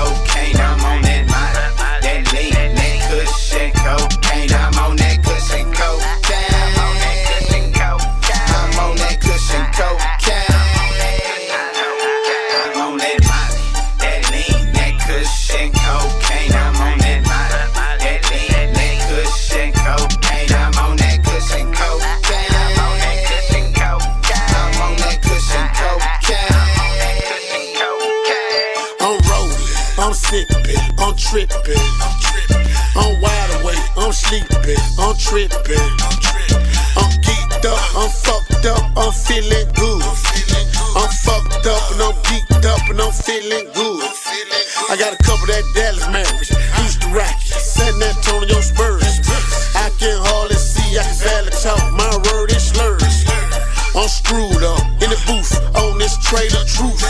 cocaine. I'm I'm tripping. I'm tripping, I'm wide awake, I'm sleeping, I'm tripping. I'm geeked up, I'm fucked up, I'm feeling good. I'm fucked up and I'm geeked up and I'm feeling good. I got a couple that Dallas Mavericks, Houston Rockets, San Antonio Spurs. I can hardly see, I can barely talk, my word is slurs. I'm screwed up in the booth on this of truth.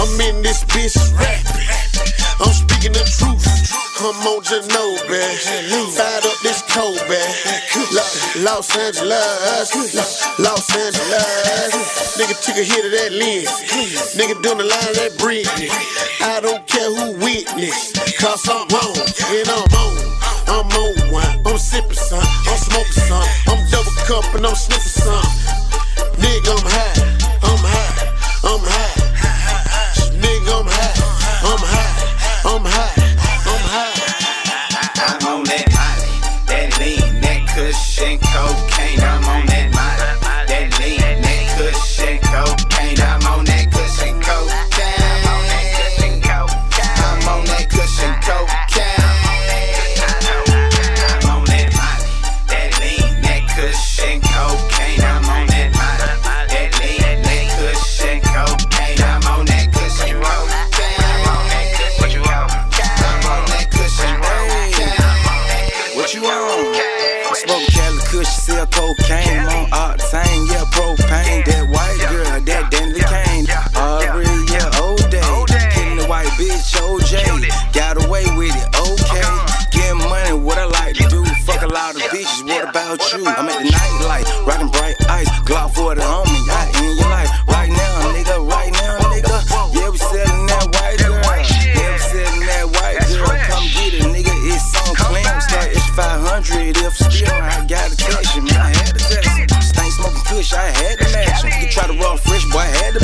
I'm in this bitch rapping. I'm on Ginobili. Fired up this Kobe. Lo- Los Angeles. Lo- Los Angeles. Nigga took a hit of that lens. Nigga doing the line of that bread. I don't care who witness. Cause I'm on and I'm on. I'm on one. I'm sipping some. I'm smoking some. I'm double cup and I'm sniffing some. Nigga, I'm high. Cocaine. On octane, yeah, propane. That white girl, that Danny Kane. Aubrey, yeah, O'Day. Killing the white bitch, OJ. Got away with it, okay. Getting money, what I like to do. Fuck a lot of bitches, what about you? I'm at the nightlight, rocking bright ice. Glock 40 on me, I in your life. Right now, nigga, right now, nigga. Yeah, we selling that white girl. Yeah, we selling that white girl. Come get it, nigga. It's on clam. Start it's 500 if still I gotta fresh, boy, had to